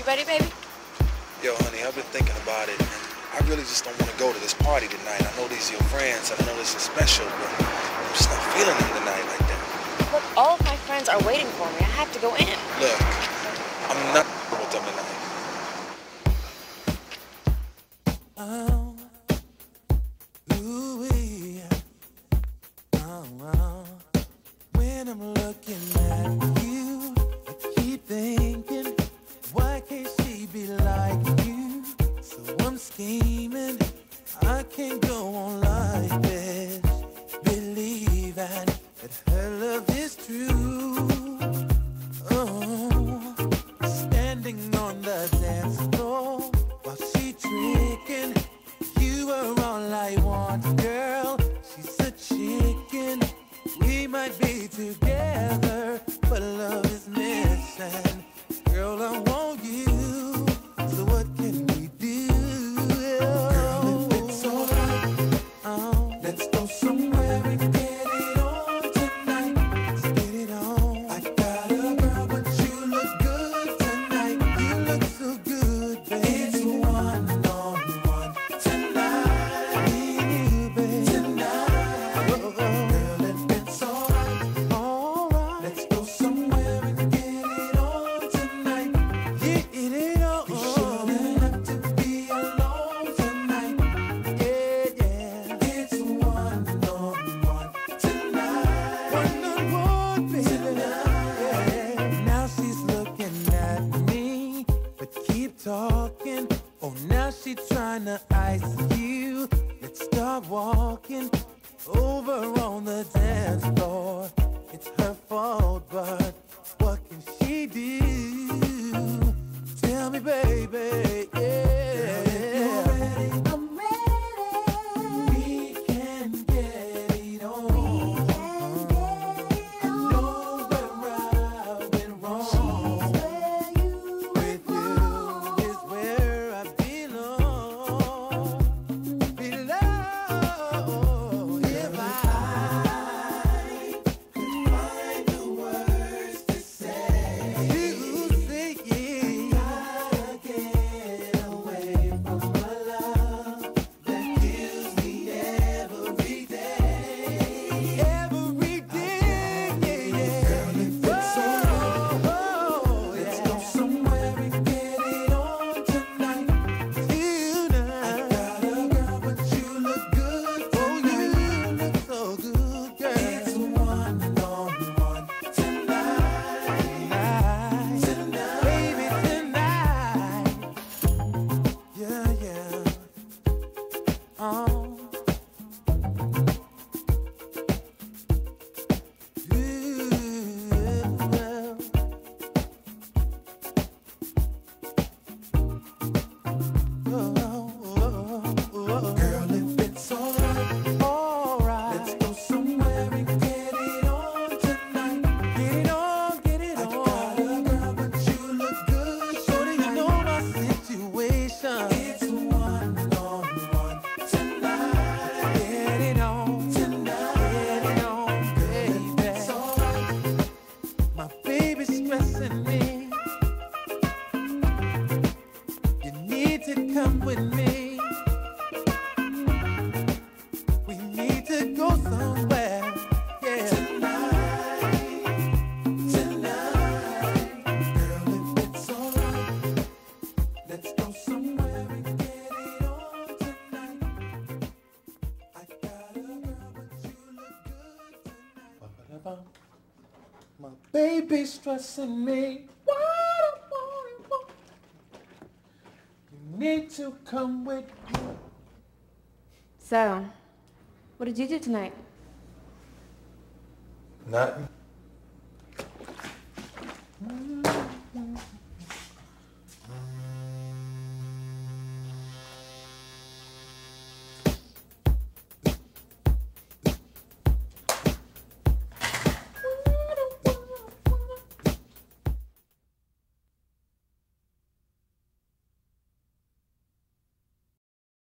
You ready, baby? Yo, honey, I've been thinking about it, I really just don't want to go to this party tonight. I know these are your friends, and I know this is special, but I'm just not feeling them tonight like that. Look, all of my friends are waiting for me. I have to go in. Look, I'm not with them tonight. Oh, ooh-wee. Oh, oh. When I'm looking at Can't go on now she trying to ice you. Let's start walking over on the dance floor. It's her fault, but come with me. We need to go somewhere. Yeah. Tonight. Tonight. Girl, if it's alright, let's go somewhere and get it on tonight. I got you look good tonight. My baby's stressing me. need to come with you. So, what did you do tonight? Nothing. Mm -hmm.